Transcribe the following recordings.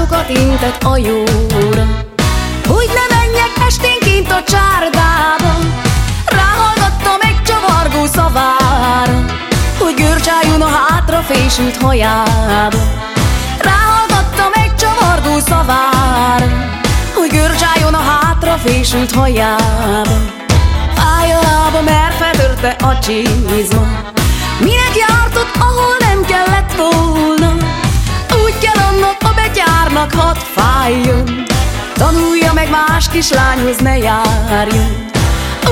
sokat intett a jóra Hogy ne menjek esténként a csárdába Ráhallgattam egy csavargó szavára Hogy görcsájon a hátra fésült hajába Ráhallgattam egy csavargó szavára Hogy görcsájon a hátra fésült hajába Fáj a lába, mert feltörte a csizma. Minek jártott, ahol nem kellett volna fájjon Tanulja meg más kislányhoz ne járjon.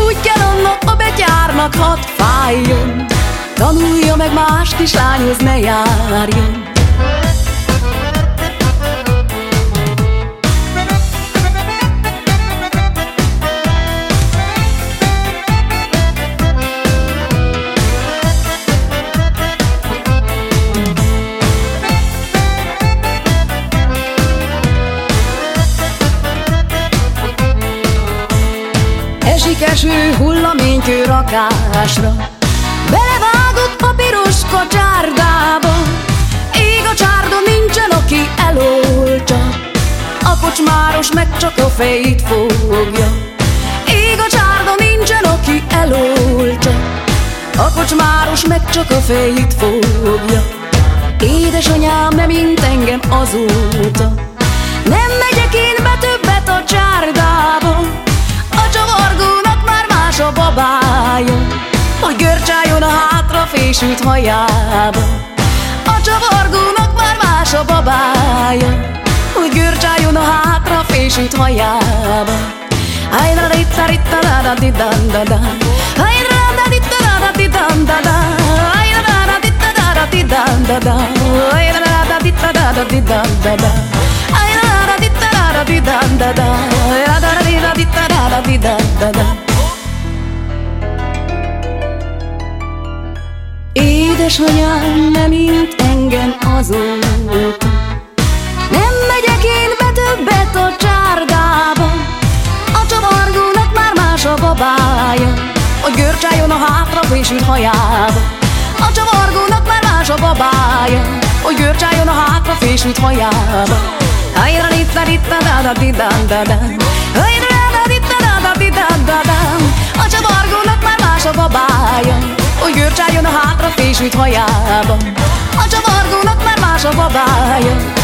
Úgy kell annak a betyárnak, hadd fájjon. Tanulja meg más kislányhoz ne járjon Esik eső hullaménykő rakásra. Belevágott a piros kacsárdába Ég a csárda, nincsen, aki eloltsa A kocsmáros meg csak a fejét fogja. Ég a csárda, nincsen, aki eloltsa A kocsmáros meg csak a fejét fogja. Édesanyám nem mint engem azóta. Nem megyek én be többet a csárdába hátra fésült hajába A csavargónak már más a babája Hogy görcsájon a hátra fésült hajába Ajra ritta ritta da da di dan da da Ajra da ditta da da di dan da da Ajra da da ditta da da di dan da da Ajra da da ditta da da di dan da da Ajra da ditta da da di dan da da Ajra da Édesanyám nem mint engem azóta Nem megyek én be többet a csárdába. A csavargónak már más a babája. Hogy görcsájon a hátra fésült hajába. A csavargónak már más a babája. Hogy görcsájon a hátra fésült hajába. Ajra ritta ritta da da di dan da da. Ajra da ritta da da di dan da da. A csavargónak már más a babája Görcsájon a hátra fésült hajába. A csavargónak már más a babája